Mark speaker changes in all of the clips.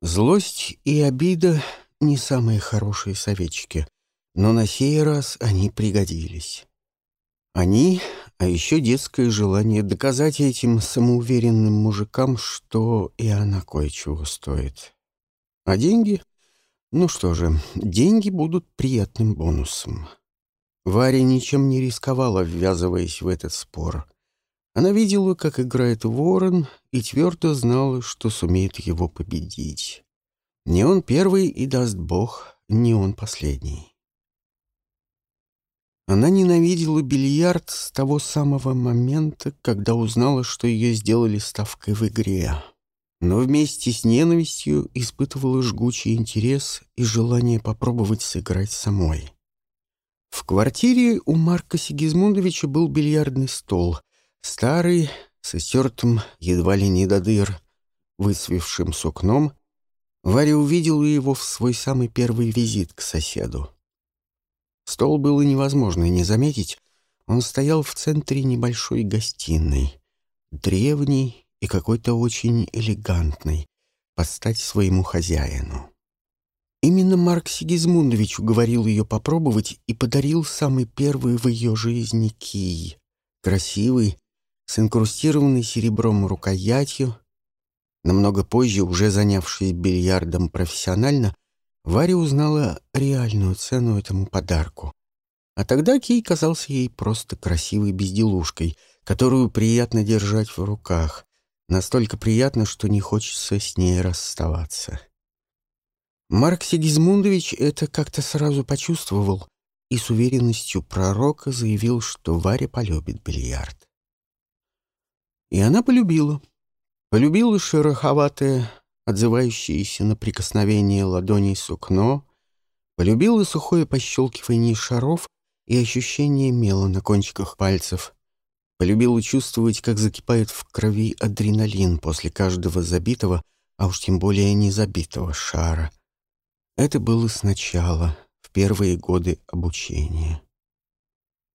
Speaker 1: Злость и обида — не самые хорошие советчики, но на сей раз они пригодились. Они, а еще детское желание доказать этим самоуверенным мужикам, что и она кое-чего стоит. А деньги? Ну что же, деньги будут приятным бонусом. Варя ничем не рисковала, ввязываясь в этот спор. Она видела, как играет ворон, и твердо знала, что сумеет его победить. Не он первый и даст бог, не он последний. Она ненавидела бильярд с того самого момента, когда узнала, что ее сделали ставкой в игре. Но вместе с ненавистью испытывала жгучий интерес и желание попробовать сыграть самой. В квартире у Марка Сигизмундовича был бильярдный стол, старый, с истертым, едва ли не до дыр, высвившим сукном. Варя увидела его в свой самый первый визит к соседу. Стол было невозможно не заметить. Он стоял в центре небольшой гостиной. Древний и какой-то очень элегантный, под стать своему хозяину. Именно Марк Сигизмундович уговорил ее попробовать и подарил самый первый в ее жизни кий. Красивый, с инкрустированной серебром рукоятью. Намного позже, уже занявшись бильярдом профессионально, Варя узнала реальную цену этому подарку. А тогда Кей казался ей просто красивой безделушкой, которую приятно держать в руках. Настолько приятно, что не хочется с ней расставаться. Марк Сигизмундович это как-то сразу почувствовал и с уверенностью пророка заявил, что Варя полюбит бильярд. И она полюбила. Полюбила шероховатое, отзывающееся на прикосновение ладоней сукно, полюбила сухое пощелкивание шаров и ощущение мела на кончиках пальцев, полюбила чувствовать, как закипает в крови адреналин после каждого забитого, а уж тем более незабитого шара. Это было сначала, в первые годы обучения.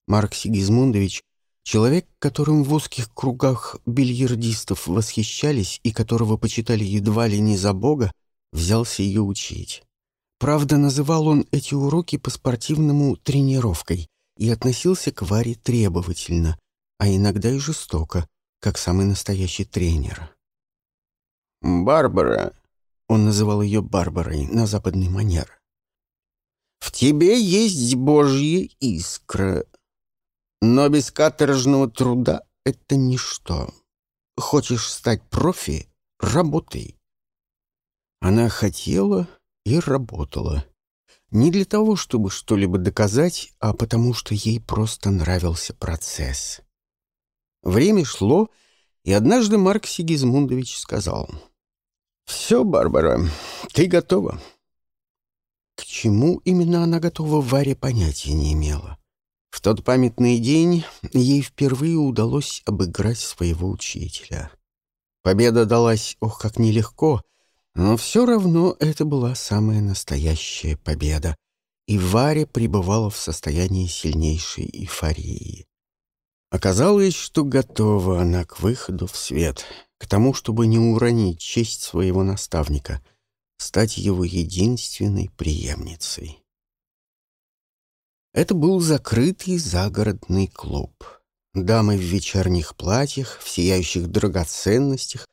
Speaker 1: Марк Сигизмундович Человек, которым в узких кругах бильярдистов восхищались и которого почитали едва ли не за бога, взялся ее учить. Правда, называл он эти уроки по-спортивному тренировкой и относился к Варе требовательно, а иногда и жестоко, как самый настоящий тренер.
Speaker 2: «Барбара», — он называл ее Барбарой на западный манер, — «в тебе есть божья искра, но без каторжного труда это ничто. Хочешь стать профи — работай.
Speaker 1: Она хотела и работала. Не для того, чтобы что-либо доказать, а потому что ей просто нравился процесс. Время шло, и однажды Марк Сигизмундович сказал.
Speaker 2: «Все, Барбара, ты готова».
Speaker 1: К чему именно она готова, Варя понятия не имела. В тот памятный день ей впервые удалось обыграть своего учителя. Победа далась, ох, как нелегко, но все равно это была самая настоящая победа, и Варя пребывала в состоянии сильнейшей эйфории. Оказалось, что готова она к выходу в свет, к тому, чтобы не уронить честь своего наставника, стать его единственной преемницей. Это был закрытый загородный клуб. Дамы в вечерних платьях, в сияющих драгоценностях,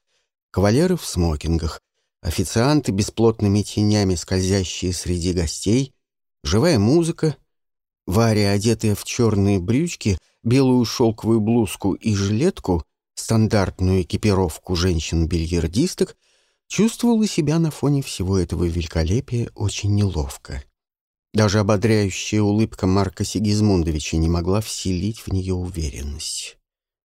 Speaker 1: кавалеры в смокингах, официанты бесплотными тенями, скользящие среди гостей, живая музыка, Варя, одетая в черные брючки, белую шелковую блузку и жилетку, стандартную экипировку женщин-бильярдисток, чувствовала себя на фоне всего этого великолепия очень неловко. Даже ободряющая улыбка Марка Сигизмундовича не могла вселить в нее уверенность.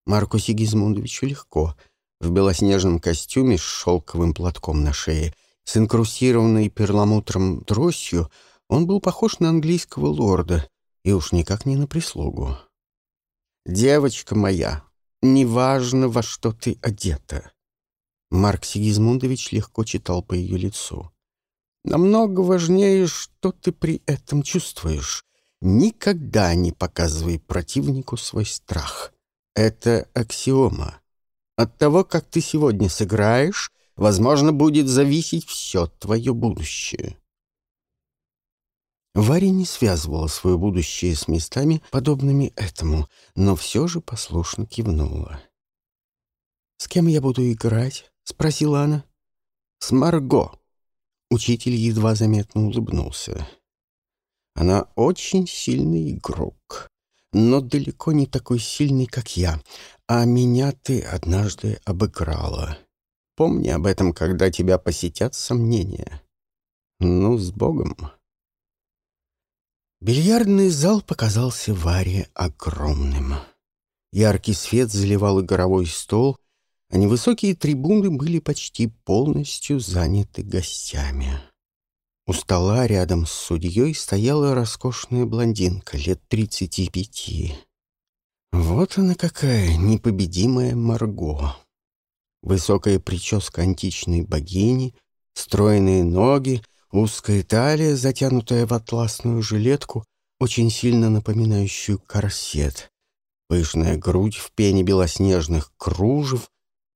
Speaker 1: Марку Сигизмундовичу легко. В белоснежном костюме с шелковым платком на шее, с инкрустированной перламутром тростью, он был похож на английского лорда и уж никак не на прислугу. «Девочка моя, неважно, во что ты одета». Марк Сигизмундович легко читал по ее лицу. Намного важнее, что ты при этом чувствуешь. Никогда не показывай противнику свой страх. Это аксиома. От того, как ты сегодня сыграешь,
Speaker 2: возможно, будет зависеть все твое будущее.
Speaker 1: Варя не связывала свое будущее с местами, подобными этому, но все же послушно кивнула. «С кем я буду играть?» — спросила она.
Speaker 2: «С Марго».
Speaker 1: Учитель едва заметно улыбнулся.
Speaker 2: «Она очень сильный игрок, но далеко не такой сильный, как я, а меня ты однажды обыграла. Помни об этом, когда тебя посетят сомнения. Ну, с Богом». Бильярдный зал показался Варе огромным. Яркий свет заливал игровой стол, а невысокие трибуны были почти полностью заняты гостями. У стола рядом с судьей стояла роскошная блондинка лет тридцати пяти. Вот она какая непобедимая Марго. Высокая прическа античной богини, стройные ноги, Узкая талия, затянутая в атласную жилетку, очень сильно напоминающую корсет. Пышная грудь в пене белоснежных кружев,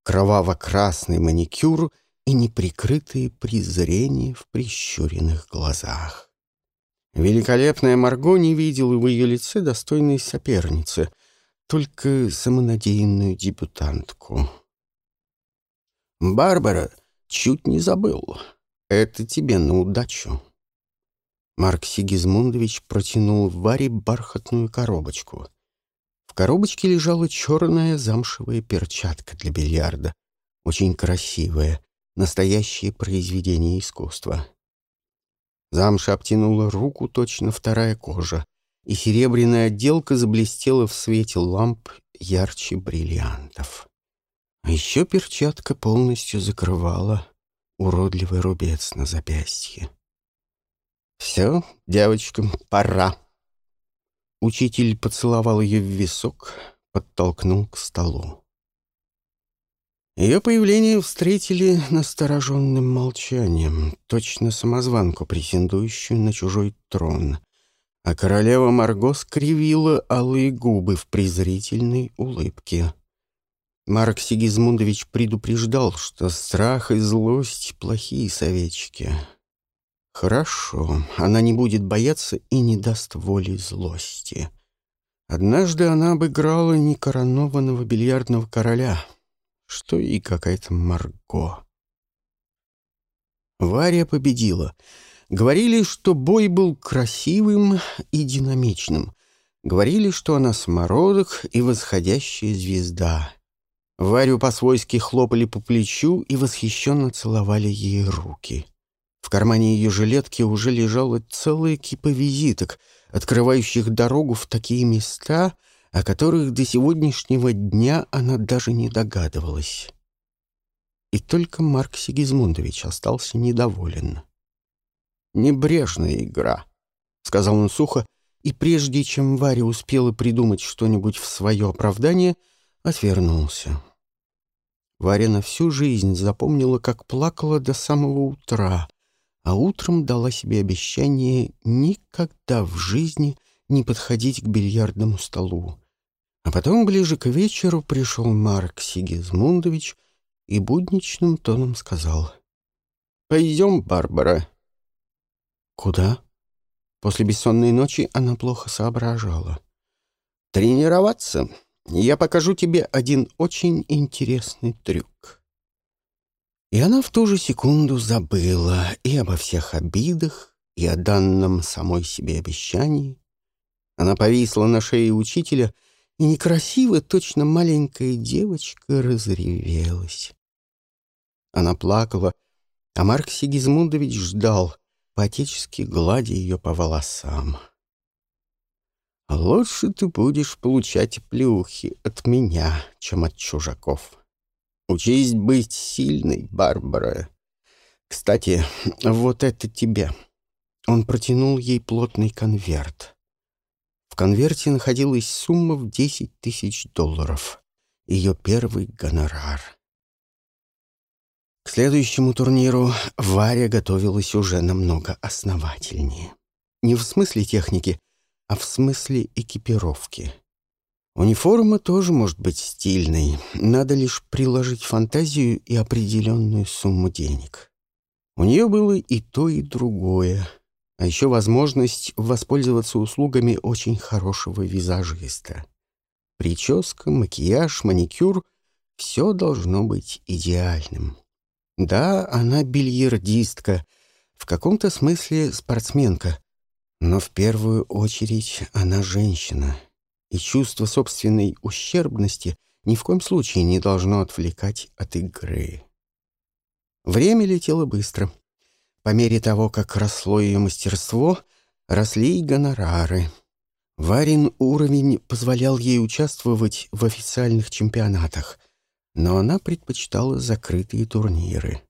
Speaker 2: кроваво-красный маникюр и неприкрытые презрения в прищуренных глазах. Великолепная Марго не видела в ее лице достойной соперницы, только самонадеянную дебютантку. «Барбара чуть не забыл», это тебе на удачу. Марк Сигизмундович протянул Варе бархатную коробочку. Коробочке лежала черная замшевая перчатка для бильярда. Очень красивая, настоящее произведение искусства. Замша обтянула руку точно вторая кожа, и серебряная отделка заблестела в свете ламп ярче бриллиантов. А еще перчатка полностью закрывала уродливый рубец на запястье. «Все, девочкам, пора!» Учитель поцеловал ее в висок, подтолкнул к столу. Ее появление встретили настороженным молчанием, точно самозванку, претендующую на чужой трон, а королева Марго скривила алые губы в презрительной улыбке. Марк Сигизмундович предупреждал, что страх и злость — плохие советчики. Хорошо, она не будет бояться и не даст воли злости. Однажды она обыграла некоронованного бильярдного короля, что и какая-то Марго. Варя победила. Говорили, что бой был красивым и динамичным. Говорили, что она смородок и восходящая звезда — Варю по-свойски хлопали по плечу и восхищенно целовали ей руки. В кармане ее жилетки уже лежала целая кипа визиток, открывающих дорогу в такие места, о которых до сегодняшнего дня она даже не догадывалась. И только Марк Сигизмундович остался недоволен. «Небрежная игра», — сказал он сухо, и прежде чем Варя успела придумать что-нибудь в свое оправдание — отвернулся. Варя на всю жизнь запомнила, как плакала до самого утра, а утром дала себе обещание никогда в жизни не подходить к бильярдному столу. А потом, ближе к вечеру, пришел Марк Сигизмундович и будничным тоном сказал. «Пойдем, Барбара». «Куда?» После бессонной ночи она плохо соображала. «Тренироваться», я покажу тебе один очень интересный трюк». И она в ту же секунду забыла и обо всех обидах, и о данном самой себе обещании. Она повисла на шее учителя, и некрасиво, точно маленькая девочка, разревелась. Она плакала, а Марк Сигизмундович ждал, по-отечески гладя ее по волосам. Лучше ты будешь получать плюхи от меня, чем от чужаков. Учись быть сильной, Барбара. Кстати, вот это тебе. Он протянул ей плотный конверт. В конверте находилась сумма в десять тысяч долларов. Ее первый гонорар. К следующему турниру Варя готовилась уже намного основательнее. Не в смысле техники, а в смысле экипировки.
Speaker 1: Униформа тоже может быть стильной, надо лишь приложить фантазию и определенную сумму денег. У нее было и то, и другое, а еще возможность воспользоваться услугами очень хорошего визажиста. Прическа, макияж, маникюр — все должно быть идеальным. Да, она бильярдистка, в каком-то смысле спортсменка, но в первую очередь она женщина — и чувство собственной ущербности ни в коем случае не должно отвлекать от игры. Время летело быстро. По мере того, как росло ее мастерство, росли и гонорары. Варин уровень позволял ей участвовать в официальных чемпионатах, но она предпочитала закрытые турниры.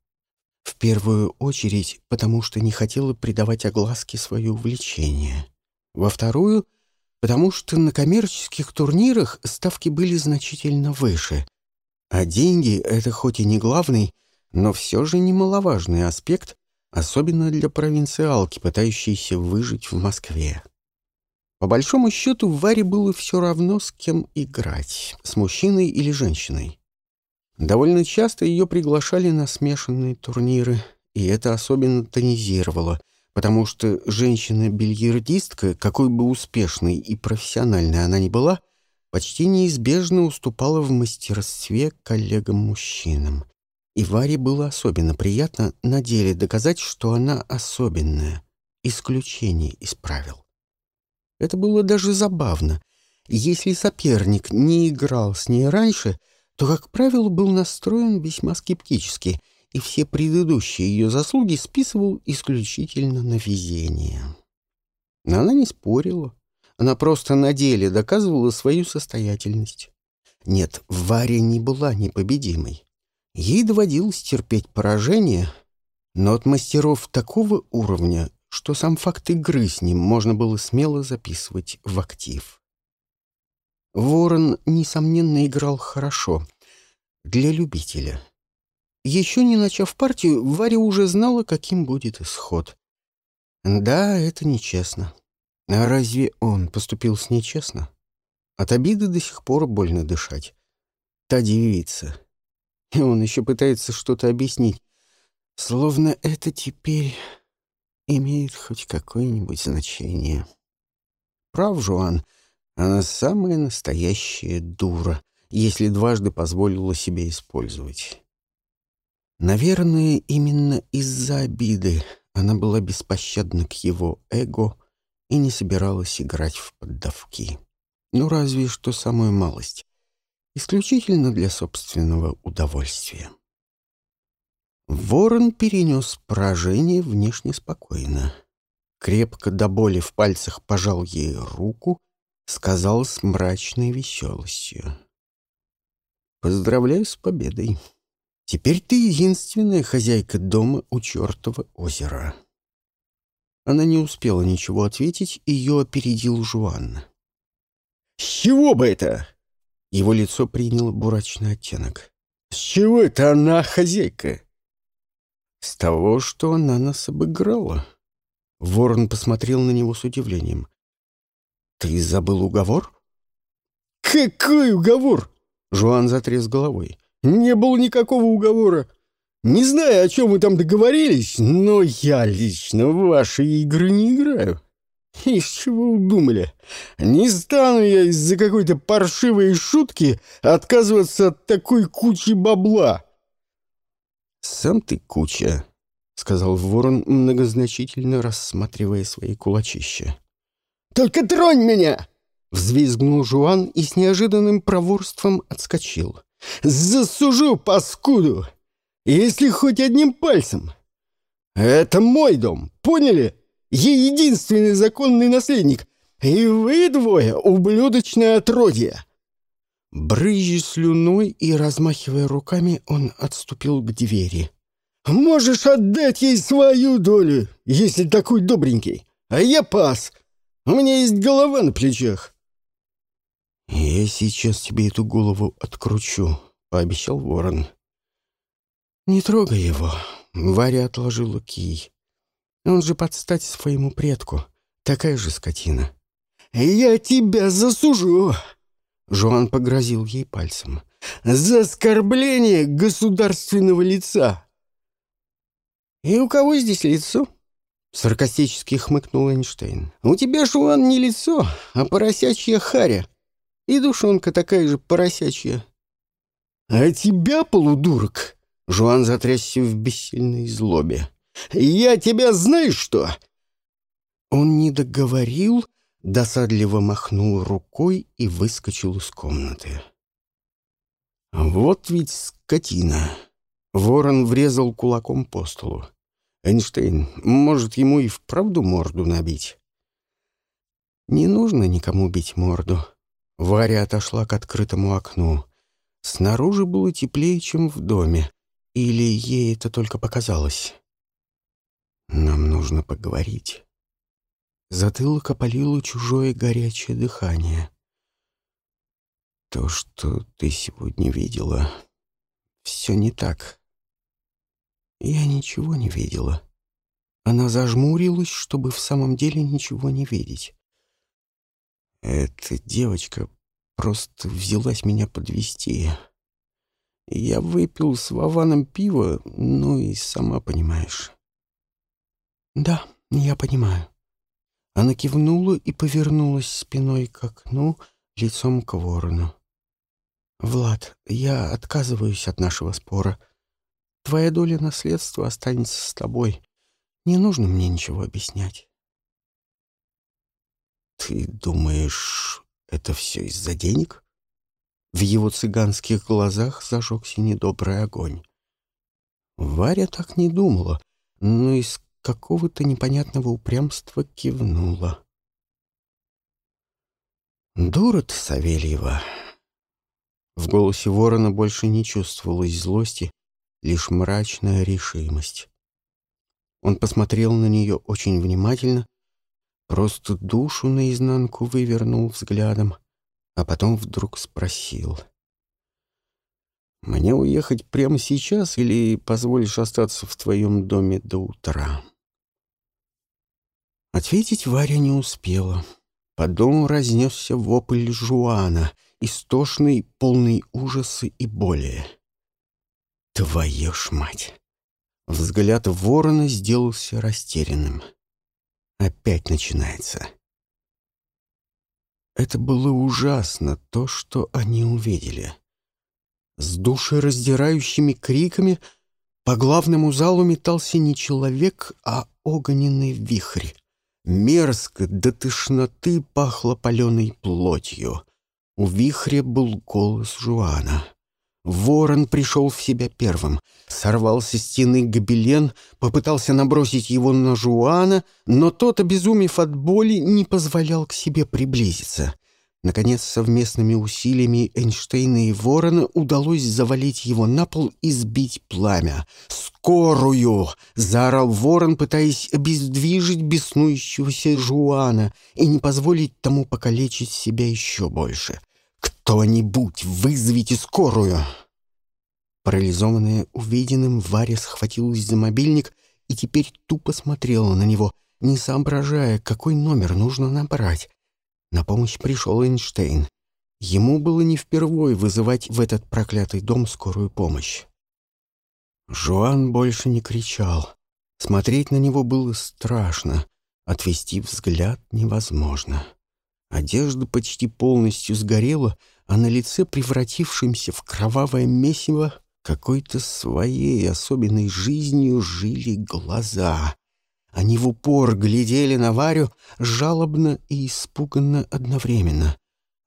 Speaker 1: В первую очередь, потому что не хотела придавать огласке свое увлечение. Во вторую потому что на коммерческих турнирах ставки были значительно выше. А деньги — это хоть и не главный, но все же немаловажный аспект, особенно для провинциалки, пытающейся выжить в Москве. По большому счету, Варе было все равно, с кем играть, с мужчиной или женщиной. Довольно часто ее приглашали на смешанные турниры, и это особенно тонизировало — потому что женщина-бильярдистка, какой бы успешной и профессиональной она ни была, почти неизбежно уступала в мастерстве коллегам-мужчинам. И Варе было особенно приятно на деле доказать, что она особенная, исключение из правил. Это было даже забавно. Если соперник не играл с ней раньше, то, как правило, был настроен весьма скептически — и все предыдущие ее заслуги списывал исключительно на везение. Но она не спорила. Она просто на деле доказывала свою состоятельность. Нет, Варя не была непобедимой. Ей доводилось терпеть поражение, но от мастеров такого уровня, что сам факт игры с ним можно было смело записывать в актив. Ворон, несомненно, играл хорошо. Для любителя — еще не начав партию, Варя уже знала, каким будет исход. Да, это нечестно. А разве он поступил с нечестно? От обиды до сих пор больно дышать. Та девица. И он еще пытается что-то объяснить. Словно это теперь имеет хоть какое-нибудь значение. Прав, Жуан, она самая настоящая дура, если дважды позволила себе использовать. Наверное, именно из-за обиды она была беспощадна к его эго и не собиралась играть в поддавки. Ну, разве что самую малость. Исключительно для собственного удовольствия. Ворон перенес поражение внешне спокойно. Крепко до боли в пальцах пожал ей руку, сказал с мрачной веселостью. «Поздравляю с победой!» Теперь ты единственная хозяйка дома у чертова озера». Она не успела ничего ответить, ее опередил Жуан.
Speaker 2: «С чего бы это?»
Speaker 1: Его лицо приняло бурачный оттенок.
Speaker 2: «С чего это она хозяйка?»
Speaker 1: «С того, что она нас обыграла». Ворон посмотрел на него с удивлением. «Ты забыл уговор?»
Speaker 2: «Какой уговор?»
Speaker 1: Жуан затряс головой.
Speaker 2: Не было никакого уговора. Не знаю, о чем вы там договорились, но я лично в ваши игры не играю. Из чего вы думали? Не стану я из-за какой-то паршивой шутки отказываться от такой кучи бабла.
Speaker 1: «Сам ты куча», — сказал ворон, многозначительно рассматривая свои кулачища.
Speaker 2: «Только тронь меня!»
Speaker 1: — взвизгнул Жуан и с неожиданным проворством отскочил.
Speaker 2: Засужу, паскуду! Если хоть одним пальцем. Это мой дом, поняли? Я единственный законный наследник, и вы двое — ублюдочное отродье!»
Speaker 1: Брызжа слюной и размахивая руками, он отступил к двери.
Speaker 2: «Можешь отдать ей свою долю, если такой добренький, а я пас. У меня есть голова на плечах.
Speaker 1: «Я сейчас тебе эту голову откручу», — пообещал ворон. «Не трогай его», — Варя отложила кий. «Он же подстать своему предку, такая же скотина».
Speaker 2: «Я тебя засужу!»
Speaker 1: Жуан погрозил ей пальцем. «За оскорбление государственного лица!» «И у кого здесь лицо?» Саркастически хмыкнул Эйнштейн. «У тебя, Жуан, не лицо, а поросячья харя. И душонка такая же поросячья». «А тебя, полудурок!» Жуан затрясся в бессильной злобе. «Я тебя знаешь что?» Он не договорил, досадливо махнул рукой и выскочил из комнаты. «Вот ведь скотина!» Ворон врезал кулаком по столу. «Эйнштейн, может, ему и вправду морду набить?» «Не нужно никому бить морду». Варя отошла к открытому окну. Снаружи было теплее, чем в доме. Или ей это только показалось? «Нам нужно поговорить». Затылок опалило чужое горячее дыхание. То, что ты сегодня видела, все не так. Я ничего не видела. Она зажмурилась, чтобы в самом деле ничего не видеть. Эта девочка просто взялась меня подвести. Я выпил с Вованом пиво, ну и сама понимаешь. Да, я понимаю. Она кивнула и повернулась спиной к окну, лицом к ворону. «Влад, я отказываюсь от нашего спора. Твоя доля наследства останется с тобой. Не нужно мне ничего объяснять». «Ты думаешь, это все из-за денег?» В его цыганских глазах зажегся недобрый огонь. Варя так не думала, но из какого-то непонятного упрямства кивнула. «Дура ты, Савельева!» В голосе ворона больше не чувствовалось злости, лишь мрачная решимость. Он посмотрел на нее очень внимательно, просто душу наизнанку вывернул взглядом, а потом вдруг спросил. «Мне уехать прямо сейчас или позволишь остаться в твоем доме до утра?» Ответить Варя не успела. По дому разнесся вопль Жуана, истошный, полный ужаса и боли. «Твою ж мать!» Взгляд ворона сделался растерянным. Опять начинается. Это было ужасно, то, что они увидели. С душераздирающими криками по главному залу метался не человек, а огненный вихрь. Мерзко до тошноты пахло паленой плотью. У вихря был голос Жуана. Ворон пришел в себя первым, сорвал со стены гобелен, попытался набросить его на Жуана, но тот, обезумев от боли, не позволял к себе приблизиться. Наконец, совместными усилиями Эйнштейна и Ворона удалось завалить его на пол и сбить пламя. «Скорую!» — заорал Ворон, пытаясь обездвижить беснующегося Жуана и не позволить тому покалечить себя еще больше. «Кто-нибудь, вызовите скорую!» Парализованная увиденным, Варя схватилась за мобильник и теперь тупо смотрела на него, не соображая, какой номер нужно набрать. На помощь пришел Эйнштейн. Ему было не впервой вызывать в этот проклятый дом скорую помощь. Жуан больше не кричал. Смотреть на него было страшно. Отвести взгляд невозможно. Одежда почти полностью сгорела, а на лице, превратившемся в кровавое месиво, какой-то своей особенной жизнью жили глаза. Они в упор глядели на Варю жалобно и испуганно одновременно.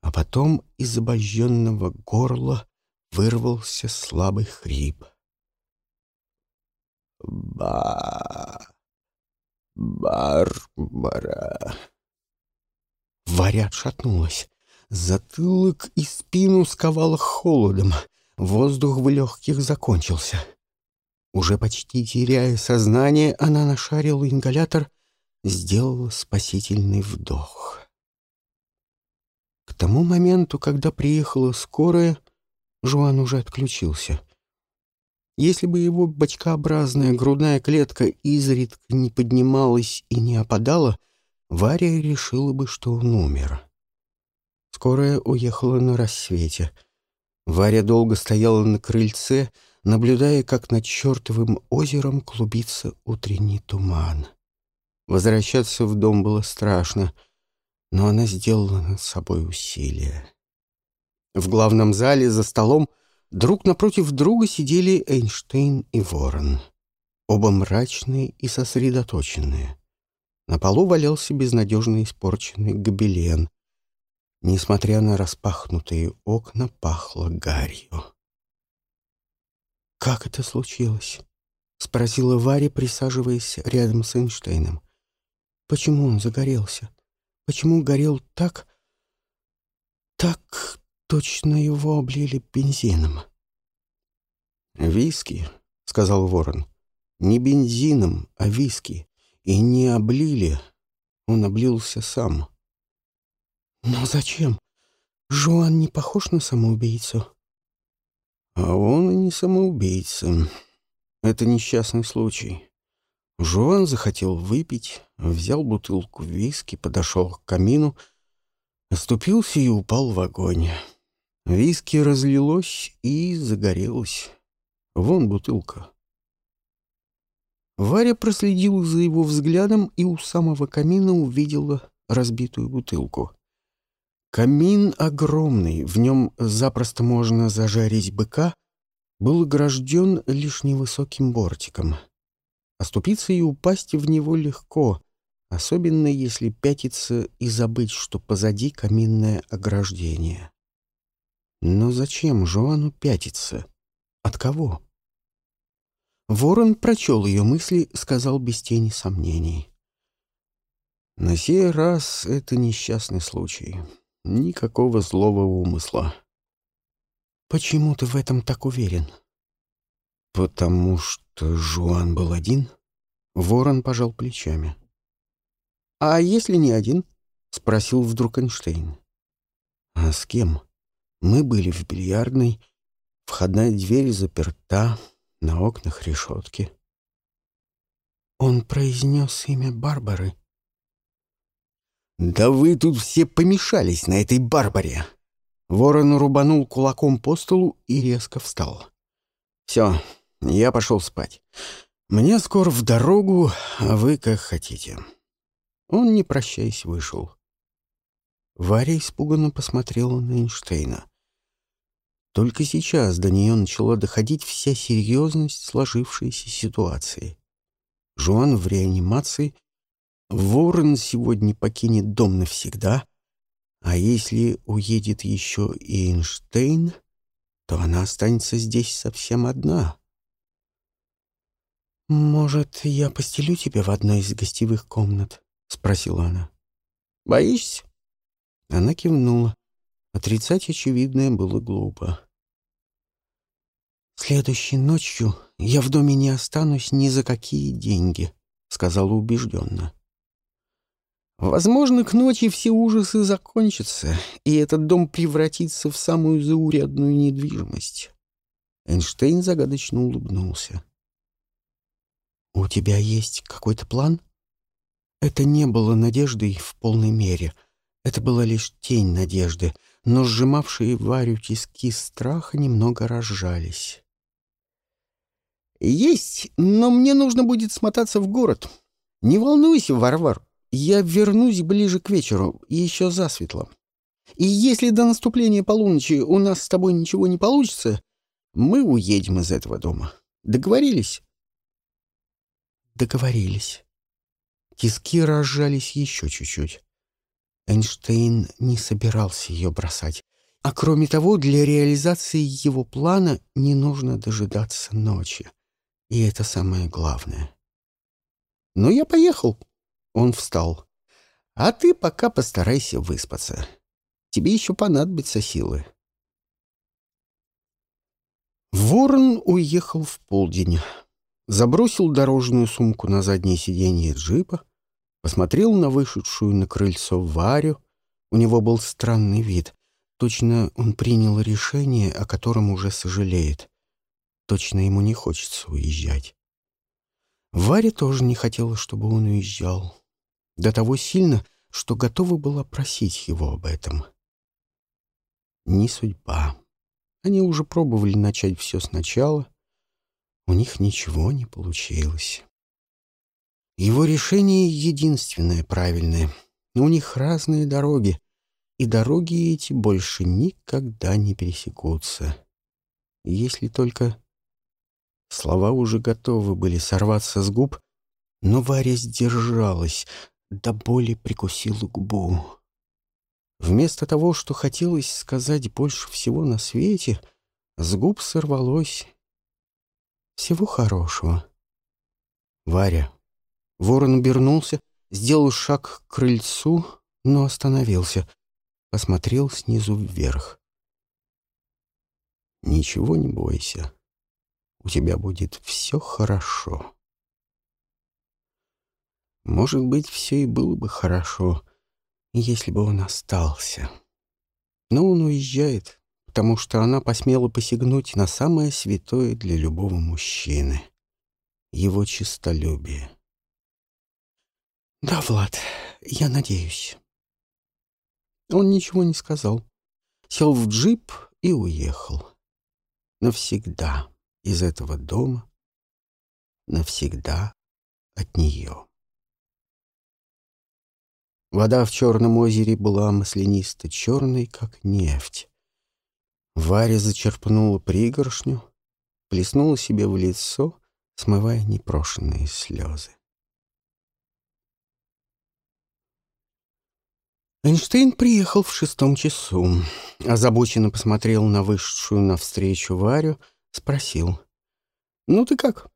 Speaker 1: А потом из обожженного горла вырвался слабый хрип. «Ба... Барбара...» Варя отшатнулась. Затылок и спину сковало холодом. Воздух в легких закончился. Уже почти теряя сознание, она нашарила ингалятор, сделала спасительный вдох. К тому моменту, когда приехала скорая, Жуан уже отключился. Если бы его бочкообразная грудная клетка изредка не поднималась и не опадала, Варя решила бы, что он умер. Скорая уехала на рассвете. Варя долго стояла на крыльце, наблюдая, как над чертовым озером клубится утренний туман. Возвращаться в дом было страшно, но она сделала над собой усилие. В главном зале за столом друг напротив друга сидели Эйнштейн и Ворон. Оба мрачные и сосредоточенные. На полу валялся безнадежно испорченный гобелен. Несмотря на распахнутые окна, пахло гарью. «Как это случилось?» — спросила Варя, присаживаясь рядом с Эйнштейном. «Почему он загорелся? Почему горел так... так точно его облили бензином?»
Speaker 2: «Виски», — сказал Ворон. «Не бензином, а виски. И не облили. Он облился сам.
Speaker 1: Но зачем? Жуан не похож на самоубийцу.
Speaker 2: А он и не самоубийца. Это несчастный случай. Жуан захотел выпить, взял бутылку виски, подошел к камину, оступился и упал в огонь. Виски разлилось и загорелось. Вон бутылка.
Speaker 1: Варя проследила за его взглядом и у самого камина увидела разбитую бутылку. Камин огромный, в нем запросто можно зажарить быка, был огражден лишь невысоким бортиком. Оступиться и упасть в него легко, особенно если пятиться и забыть, что позади каминное ограждение. Но зачем Жоану пятиться? От кого? Ворон прочел ее мысли, сказал без тени сомнений.
Speaker 2: «На сей раз это несчастный случай. Никакого злого умысла».
Speaker 1: «Почему ты в этом так уверен?»
Speaker 2: «Потому что Жуан был один?»
Speaker 1: Ворон пожал плечами. «А если не один?» — спросил вдруг Эйнштейн.
Speaker 2: «А с кем? Мы были в бильярдной, входная дверь заперта, на окнах решетки.
Speaker 1: Он произнес имя Барбары.
Speaker 2: «Да вы тут все помешались на этой Барбаре!»
Speaker 1: Ворон рубанул кулаком по столу и резко встал.
Speaker 2: «Все, я пошел спать. Мне скоро в дорогу, а вы как хотите».
Speaker 1: Он, не прощаясь, вышел. Варя испуганно посмотрела на Эйнштейна. Только сейчас до нее начала доходить вся серьезность сложившейся ситуации. Жуан в реанимации, Ворон сегодня покинет дом навсегда, а если уедет еще и Эйнштейн, то она останется здесь совсем одна. «Может, я постелю тебя в одной из гостевых комнат?» — спросила она.
Speaker 2: «Боишься?»
Speaker 1: Она кивнула. Отрицать очевидное было глупо. «Следующей ночью я в доме не останусь ни за какие деньги», — сказала убежденно.
Speaker 2: «Возможно, к ночи все ужасы закончатся, и этот дом превратится в самую заурядную недвижимость».
Speaker 1: Эйнштейн загадочно улыбнулся. «У тебя есть какой-то план?» Это не было надеждой в полной мере. Это была лишь тень надежды, но сжимавшие Варю тиски страха немного разжались.
Speaker 2: «Есть, но мне нужно будет смотаться в город. Не волнуйся, Варвар, я вернусь ближе к вечеру, еще засветло. И если до наступления полуночи у нас с тобой ничего не получится, мы уедем из этого дома. Договорились?»
Speaker 1: Договорились. Тиски разжались еще чуть-чуть. Эйнштейн не собирался ее бросать. А кроме того, для реализации его плана не нужно дожидаться ночи. И это самое главное.
Speaker 2: «Ну, я поехал». Он встал. «А ты пока постарайся выспаться. Тебе еще понадобятся силы».
Speaker 1: Ворон уехал в полдень. Забросил дорожную сумку на заднее сиденье джипа, посмотрел на вышедшую на крыльцо Варю. У него был странный вид. Точно он принял решение, о котором уже сожалеет. Точно ему не хочется уезжать. Варя тоже не хотела, чтобы он уезжал. До того сильно, что готова была просить его об этом. не судьба. Они уже пробовали начать все сначала. У них ничего не получилось. Его решение единственное правильное. Но у них разные дороги, и дороги эти больше никогда не пересекутся. Если только... Слова уже готовы были сорваться с губ, но Варя сдержалась, до боли прикусила губу. Вместо того, что хотелось сказать больше всего на свете, с губ сорвалось «Всего хорошего». «Варя». Ворон обернулся, сделал шаг к крыльцу, но остановился, посмотрел снизу вверх. «Ничего не бойся. У тебя будет все хорошо». Может быть, все и было бы хорошо, если бы он остался. Но он уезжает, потому что она посмела посягнуть на самое святое для любого мужчины — его честолюбие. «Да, Влад, я надеюсь». Он ничего не сказал. Сел в джип и уехал. Навсегда из этого дома, навсегда от нее. Вода в Черном озере была маслянисто-черной, как нефть. Варя зачерпнула пригоршню, плеснула себе в лицо, смывая непрошенные слезы. Эйнштейн приехал в шестом часу, озабоченно посмотрел на вышедшую навстречу Варю, спросил. «Ну ты как?»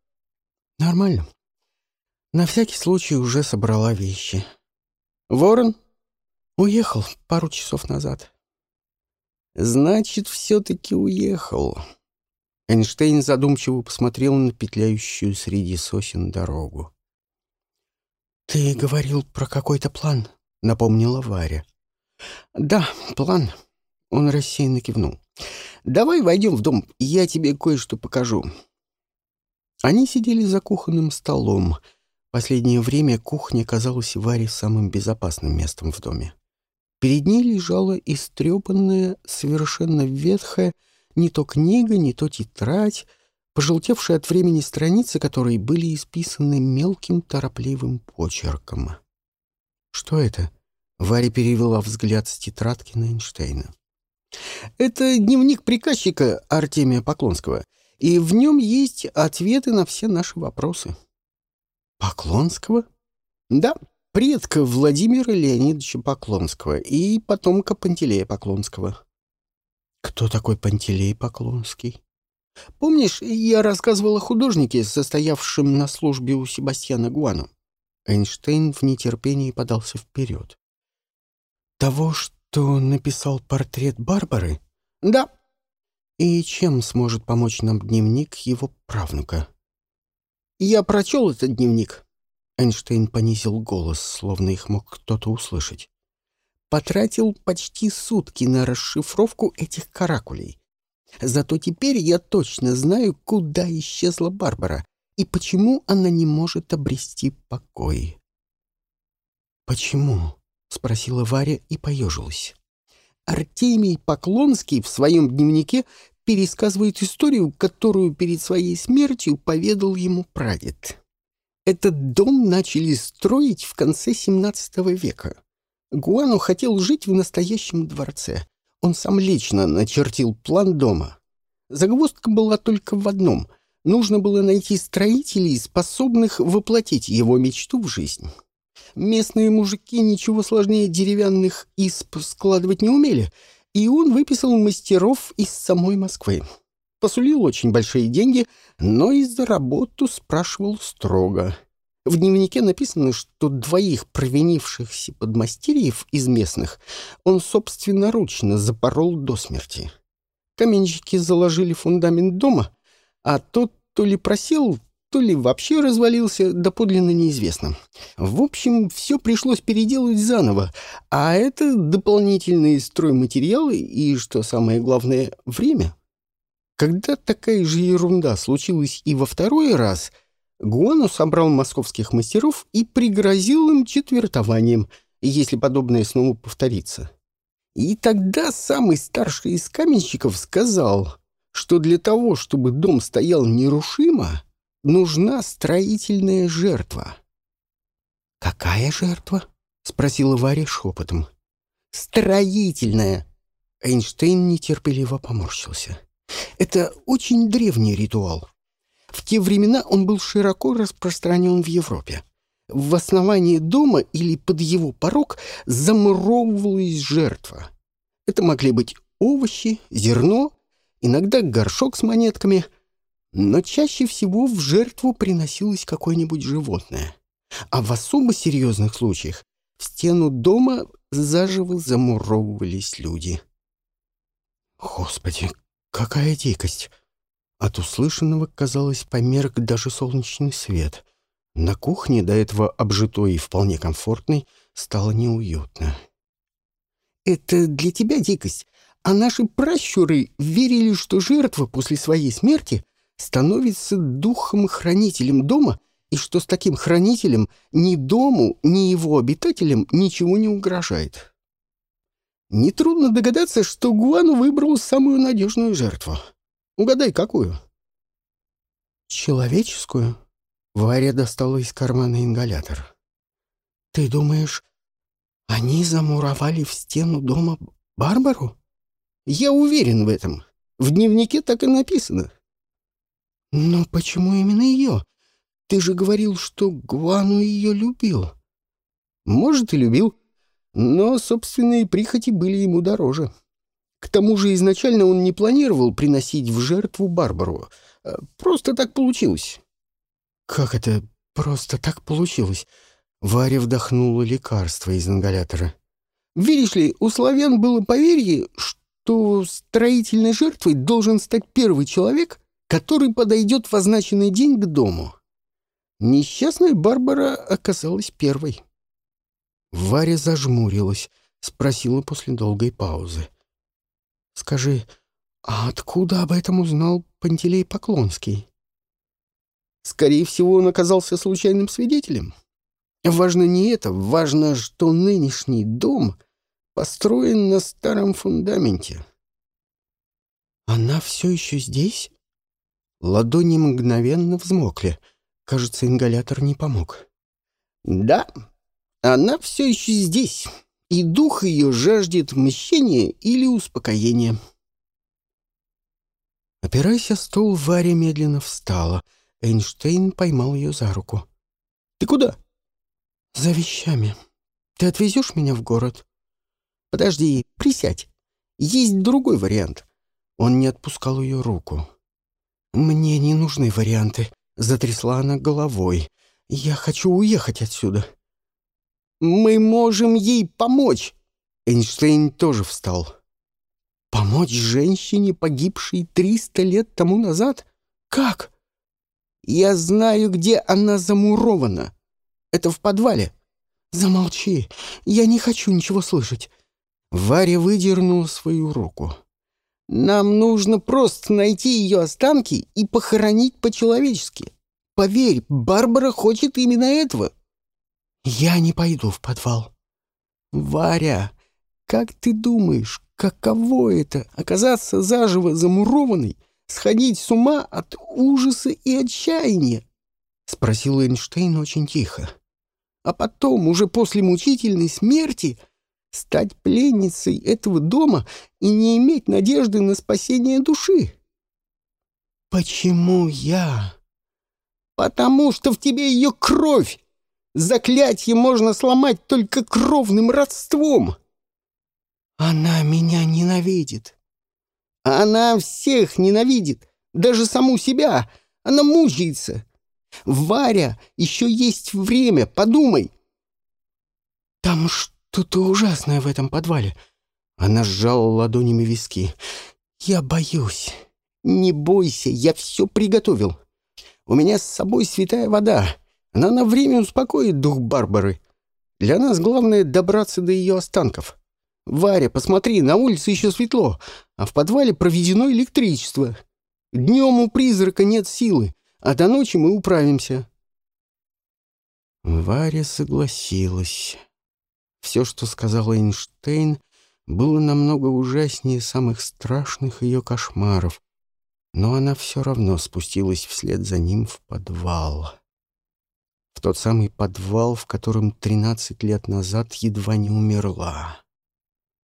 Speaker 1: «Нормально. На всякий случай уже собрала вещи. Ворон уехал пару часов назад. Значит, все-таки уехал. Эйнштейн задумчиво посмотрел на петляющую среди сосен дорогу. «Ты говорил про какой-то план», — напомнила Варя. «Да, план». Он рассеянно кивнул. «Давай войдем в дом, я тебе кое-что покажу». Они сидели за кухонным столом — Последнее время кухня казалась Варе самым безопасным местом в доме. Перед ней лежала истрепанная, совершенно ветхая, не то книга, не то тетрадь, пожелтевшие от времени страницы, которые были исписаны мелким торопливым почерком. «Что это?» — Варя перевела взгляд с тетрадки на Эйнштейна. «Это дневник приказчика Артемия Поклонского, и в нем есть ответы на все наши вопросы». Поклонского? Да, предка Владимира Леонидовича Поклонского и потомка Пантелея Поклонского. Кто такой Пантелей Поклонский? Помнишь, я рассказывал о художнике, состоявшем на службе у Себастьяна Гуану? Эйнштейн в нетерпении подался вперед. Того, что написал портрет Барбары? Да. И чем сможет помочь нам дневник его правнука? Я прочел этот дневник. Эйнштейн понизил голос, словно их мог кто-то услышать. Потратил почти сутки на расшифровку этих каракулей. Зато теперь я точно знаю, куда исчезла Барбара и почему она не может обрести покой. «Почему?» — спросила Варя и поежилась. Артемий Поклонский в своем дневнике пересказывает историю, которую перед своей смертью поведал ему прадед. Этот дом начали строить в конце XVII века. Гуану хотел жить в настоящем дворце. Он сам лично начертил план дома. Загвоздка была только в одном. Нужно было найти строителей, способных воплотить его мечту в жизнь. Местные мужики ничего сложнее деревянных исп складывать не умели — и он выписал мастеров из самой Москвы. Посулил очень большие деньги, но и за работу спрашивал строго. В дневнике написано, что двоих провинившихся подмастерьев из местных он собственноручно запорол до смерти. Каменщики заложили фундамент дома, а тот то ли просел, то ли вообще развалился, доподлинно неизвестно. В общем, все пришлось переделать заново, а это дополнительные стройматериалы и, что самое главное, время. Когда такая же ерунда случилась и во второй раз, Гуану собрал московских мастеров и пригрозил им четвертованием, если подобное снова повторится. И тогда самый старший из каменщиков сказал, что для того, чтобы дом стоял нерушимо, нужна строительная жертва.
Speaker 2: «Какая жертва?» — спросила Варя шепотом.
Speaker 1: «Строительная!»
Speaker 2: Эйнштейн нетерпеливо поморщился.
Speaker 1: «Это очень древний ритуал. В те времена он был широко распространен в Европе. В основании дома или под его порог замуровывалась жертва. Это могли быть овощи, зерно, иногда горшок с монетками, но чаще всего в жертву приносилось какое-нибудь животное. А в особо серьезных случаях в стену дома заживо замуровывались люди.
Speaker 2: Господи, какая дикость! От услышанного, казалось, померк даже солнечный свет. На кухне, до этого обжитой и вполне комфортной, стало неуютно.
Speaker 1: «Это для тебя дикость, а наши пращуры верили, что жертва после своей смерти становится духом-хранителем дома и что с таким хранителем ни дому, ни его обитателям ничего не угрожает. Нетрудно догадаться, что Гуану выбрал самую надежную жертву. Угадай, какую?
Speaker 2: Человеческую? Варя достала из кармана ингалятор. Ты думаешь, они замуровали в стену дома Барбару?
Speaker 1: Я уверен в этом. В дневнике так и написано.
Speaker 2: Но почему именно ее? Ты же говорил, что Гуану ее любил.
Speaker 1: Может, и любил, но собственные прихоти были ему дороже. К тому же изначально он не планировал приносить в жертву Барбару. Э, просто так получилось.
Speaker 2: Как это просто так получилось? Варя вдохнула лекарство из ингалятора.
Speaker 1: Видишь ли, у славян было поверье, что строительной жертвой должен стать первый человек, который подойдет в означенный день к дому. Несчастная Барбара оказалась первой.
Speaker 2: Варя зажмурилась, спросила после долгой паузы. Скажи, а откуда об этом узнал Пантелей Поклонский?
Speaker 1: Скорее всего, он оказался случайным свидетелем. Важно не это, важно, что нынешний дом построен на старом фундаменте.
Speaker 2: Она все еще здесь? Ладони мгновенно взмокли. Кажется, ингалятор не помог.
Speaker 1: Да, она все еще здесь и дух ее жаждет мщения или успокоения.
Speaker 2: Опираясь о стол, Варя медленно встала. Эйнштейн поймал ее за руку.
Speaker 1: «Ты куда?»
Speaker 2: «За вещами. Ты отвезешь меня в город?»
Speaker 1: «Подожди, присядь. Есть другой вариант».
Speaker 2: Он не отпускал ее руку. «Мне не нужны варианты», — затрясла она головой. «Я хочу уехать отсюда».
Speaker 1: Мы можем ей помочь!» Эйнштейн тоже встал. «Помочь женщине, погибшей триста лет тому назад? Как?» «Я знаю, где она замурована. Это в подвале».
Speaker 2: «Замолчи, я не хочу ничего слышать».
Speaker 1: Варя выдернула свою руку. «Нам нужно просто найти ее останки и похоронить по-человечески. Поверь, Барбара хочет именно этого».
Speaker 2: «Я не пойду в подвал».
Speaker 1: «Варя, как ты думаешь, каково это — оказаться заживо замурованной, сходить с ума от ужаса и отчаяния?» — спросил Эйнштейн очень тихо. «А потом, уже после мучительной смерти, стать пленницей этого дома и не иметь надежды на спасение души?»
Speaker 2: «Почему я?»
Speaker 1: «Потому что в тебе ее кровь!» Заклятие можно сломать только кровным родством.
Speaker 2: Она меня ненавидит.
Speaker 1: Она всех ненавидит, даже саму себя. Она мучается. Варя, еще есть время, подумай.
Speaker 2: Там что-то ужасное в этом подвале. Она сжала ладонями виски. Я боюсь.
Speaker 1: Не бойся, я все приготовил. У меня с собой святая вода. Она на время успокоит дух Барбары. Для нас главное добраться до ее останков. Варя, посмотри, на улице еще светло, а в подвале проведено электричество. Днем у призрака нет силы, а до ночи мы управимся».
Speaker 2: Варя согласилась. Все, что сказал Эйнштейн,
Speaker 1: было намного ужаснее самых страшных ее кошмаров, но она все равно спустилась вслед за ним в подвал. В тот самый подвал, в котором 13 лет назад едва не умерла.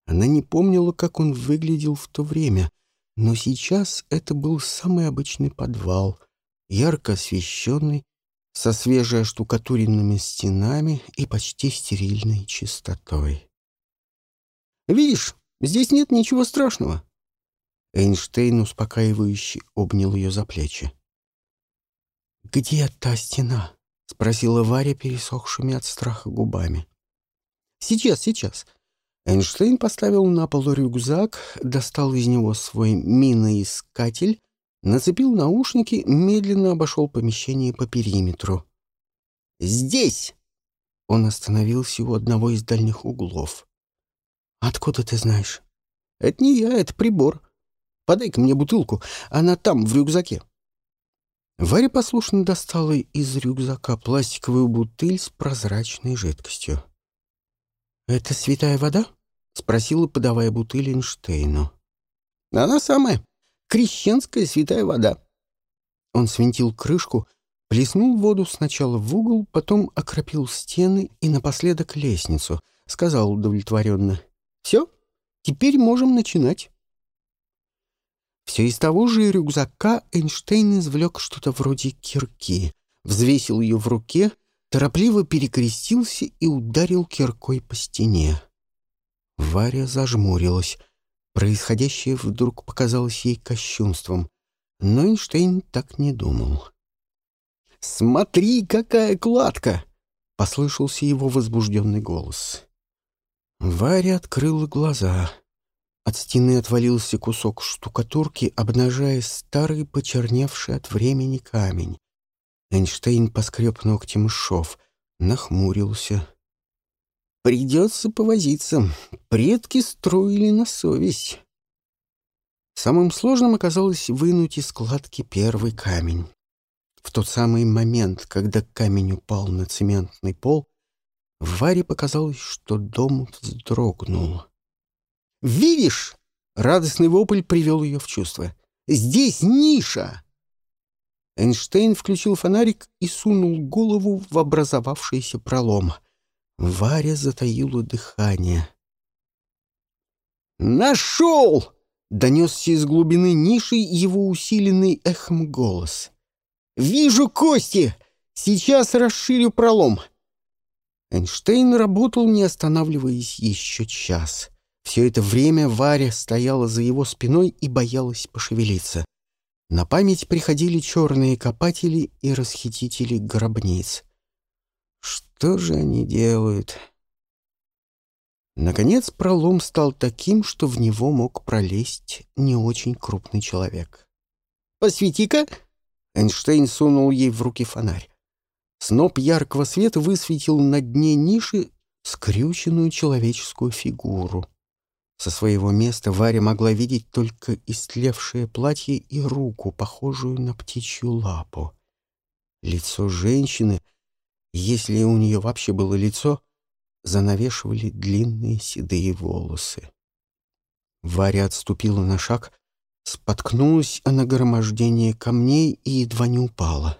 Speaker 1: Она не помнила, как он выглядел в то время, но сейчас это был самый обычный подвал, ярко освещенный, со свежеоштукатуренными стенами и почти стерильной чистотой. «Видишь, здесь нет ничего страшного». Эйнштейн успокаивающе обнял ее за плечи. «Где та стена?» — спросила Варя пересохшими от страха губами. «Сейчас, сейчас». Эйнштейн поставил на пол рюкзак, достал из него свой миноискатель, нацепил наушники, медленно обошел помещение по периметру. «Здесь!» Он остановился у одного из дальних углов. «Откуда ты знаешь?» «Это не я, это прибор. Подай-ка мне бутылку, она там, в рюкзаке». Варя послушно достала из рюкзака пластиковую бутыль с прозрачной жидкостью. «Это святая вода?» — спросила, подавая бутыль Эйнштейну. «Она самая. Крещенская святая вода». Он свинтил крышку, плеснул воду сначала в угол, потом окропил стены и напоследок лестницу. Сказал удовлетворенно. Все, теперь можем начинать. Все из того же рюкзака Эйнштейн извлек что-то вроде кирки, взвесил ее в руке, торопливо перекрестился и ударил киркой по стене. Варя зажмурилась. Происходящее вдруг показалось ей кощунством, но Эйнштейн так не думал. «Смотри, какая кладка!» — послышался его возбужденный голос. Варя открыла глаза. От стены отвалился кусок штукатурки, обнажая старый, почерневший от времени камень. Эйнштейн поскреб ногтем шов, нахмурился. «Придется повозиться. Предки строили на совесть». Самым сложным оказалось вынуть из складки первый камень. В тот самый момент, когда камень упал на цементный пол, Варе показалось, что дом вздрогнул. «Видишь?» — радостный вопль привел ее в чувство. «Здесь ниша!» Эйнштейн включил фонарик и сунул голову в образовавшийся пролом. Варя затаила дыхание. «Нашел!» — донесся из глубины ниши его усиленный эхом голос. «Вижу кости! Сейчас расширю пролом!» Эйнштейн работал, не останавливаясь еще час. Все это время Варя стояла за его спиной и боялась пошевелиться. На память приходили черные копатели и расхитители гробниц. Что же они делают? Наконец пролом стал таким, что в него мог пролезть не очень крупный человек. «Посвети-ка!» Эйнштейн сунул ей в руки фонарь. Сноп яркого света высветил на дне ниши скрюченную человеческую фигуру. Со своего места Варя могла видеть только истлевшее платье и руку, похожую на птичью лапу. Лицо женщины, если у нее вообще было лицо, занавешивали длинные седые волосы. Варя отступила на шаг, споткнулась о нагромождение камней и едва не упала.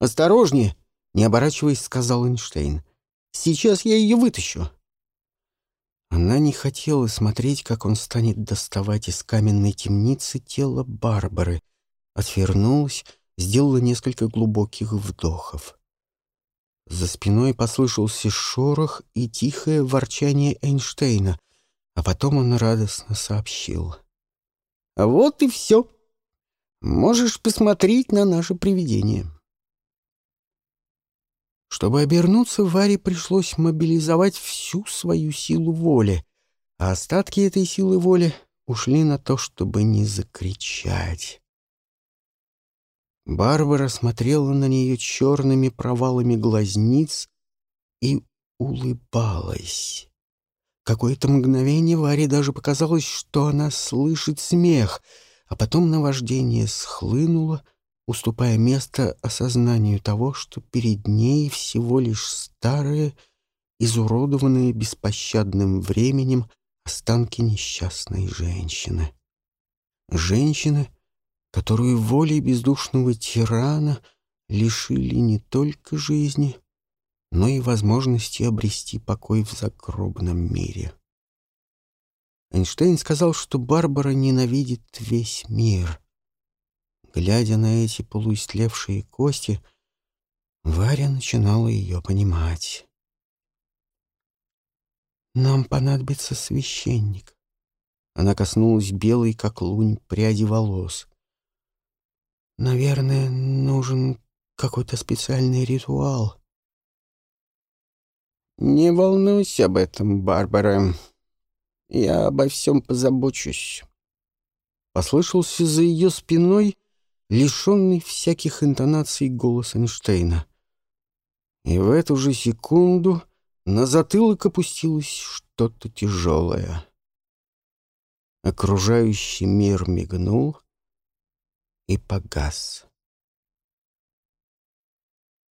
Speaker 1: «Осторожнее!» Не оборачиваясь, сказал Эйнштейн. «Сейчас я ее вытащу». Она не хотела смотреть, как он станет доставать из каменной темницы тело Барбары. Отвернулась, сделала несколько глубоких вдохов. За спиной послышался шорох и тихое ворчание Эйнштейна, а потом он радостно сообщил. «Вот и все. Можешь посмотреть на наше привидение». Чтобы обернуться, Варе пришлось мобилизовать всю свою силу воли, а остатки этой силы воли ушли на то, чтобы не закричать. Барбара смотрела на нее черными провалами глазниц и улыбалась. Какое-то мгновение Варе даже показалось, что она слышит смех, а потом наваждение схлынуло — уступая место осознанию того, что перед ней всего лишь старое, изуродованное беспощадным временем останки несчастной женщины. Женщины, которую волей бездушного тирана лишили не только жизни, но и возможности обрести покой в загробном мире. Эйнштейн сказал, что Барбара ненавидит весь мир. Глядя на эти полуистлевшие кости, Варя начинала ее понимать. «Нам понадобится священник». Она коснулась белой, как лунь, пряди волос. «Наверное, нужен какой-то специальный ритуал».
Speaker 2: «Не волнуйся об этом, Барбара. Я обо всем позабочусь».
Speaker 1: Послышался за ее спиной лишенный всяких интонаций голос Эйнштейна. И в эту же секунду на затылок опустилось что-то тяжелое. Окружающий мир мигнул и погас.